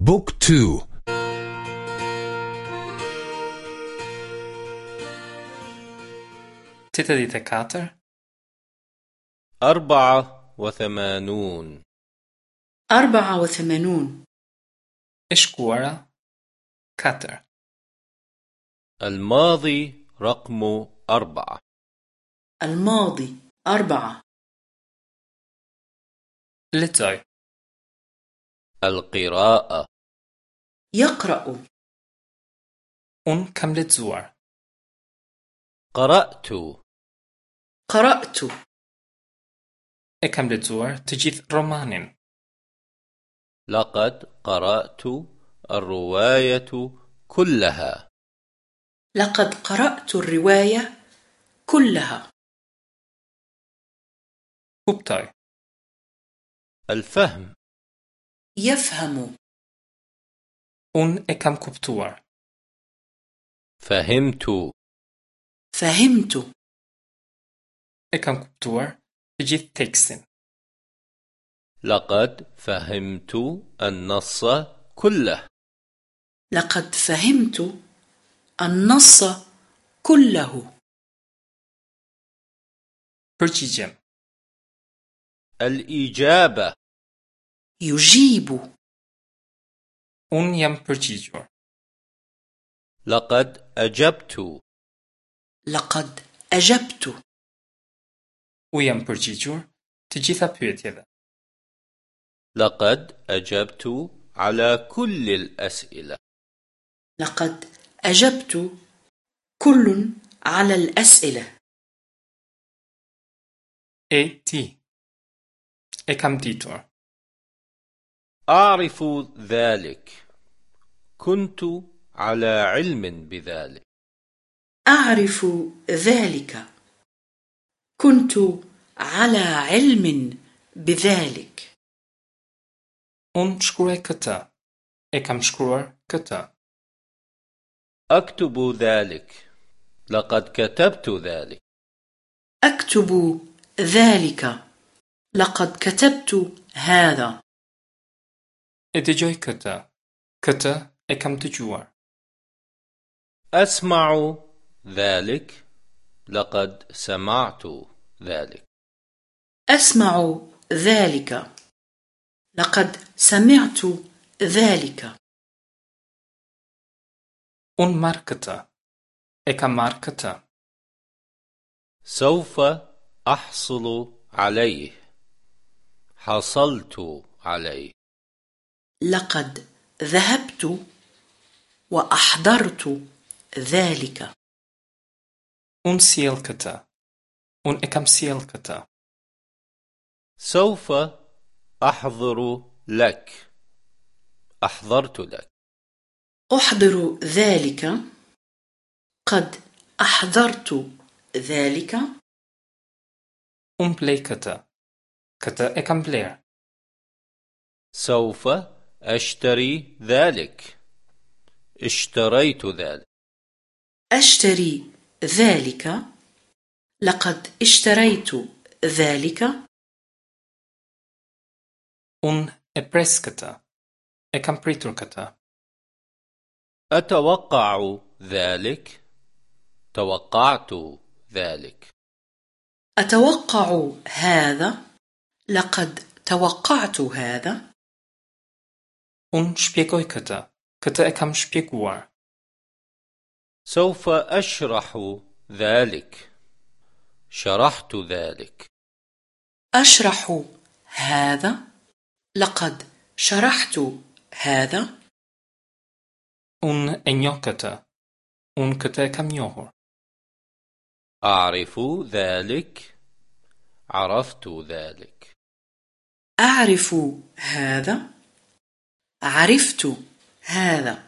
book two tetëdhjetë e katër أربعة وثمانون. أربعة وثمانون. E shkuara katër الماضي رقم أربعة. الماضي أربعة. لتوي القراءة. يقرأ. اون كم لتزور قرأت. قرأت. إيه كم لتزور تجيث رومانين لقد قرأت الرواية كلها. لقد قرأت الرواية كلها. Kuptoj الفهم. يفهم. Unë e kam kuptuar فهمت. فهمت E kam kuptuar të gjithë tekstin لقد فهمت النص كله لقد فهمت النص كله përgjigjem الإجابة يجيب. Unë jam përgjigjur لقد أجبت. لقد أجبت. U jam përgjigjur të gjitha pyetjeve لقد أجبت على كل الأسئلة. لقد أجبت كل على الأسئلة. E di e kam ditur أعرف ذلك. كنت على علم بذلك. أعرف ذلك. كنت على علم بذلك. اون شكروي كتا إيه كم شكرور كتا أكتب ذلك. لقد كتبت ذلك. أكتب ذلك. لقد كتبت هذا. تجوي كتا. كتا إيه كم تجوار. أسمع ذلك. لقد سمعت ذلك. أسمع ذلك. لقد سمعت ذلك. أون ماركتا إيه كم ماركتا سوف أحصل عليه. حصلت عليه. لقد ذهبت وأحضرت ذلك. Unë e kam sjellë këtë سوف أحضر لك. أحضرت لك. أحضر ذلك. قد أحضرت ذلك. Blej këtë këtë kam blerë سوف أشتري ذلك. اشتريت ذلك. أشتري ذلك. لقد اشتريت ذلك. Unë e pres këtë e kam pritur këtë أتوقع ذلك. توقعت ذلك. أتوقع هذا. لقد توقعت هذا. Unë shpjegoj këtë këtë e kam shpjeguar سوف أشرح ذلك شرحت ذلك أشرح هذا لقد شرحت هذا Unë e njoh këtë unë këtë e kam njohur أعرف ذلك عرفت ذلك أعرف هذا عرفت هذا.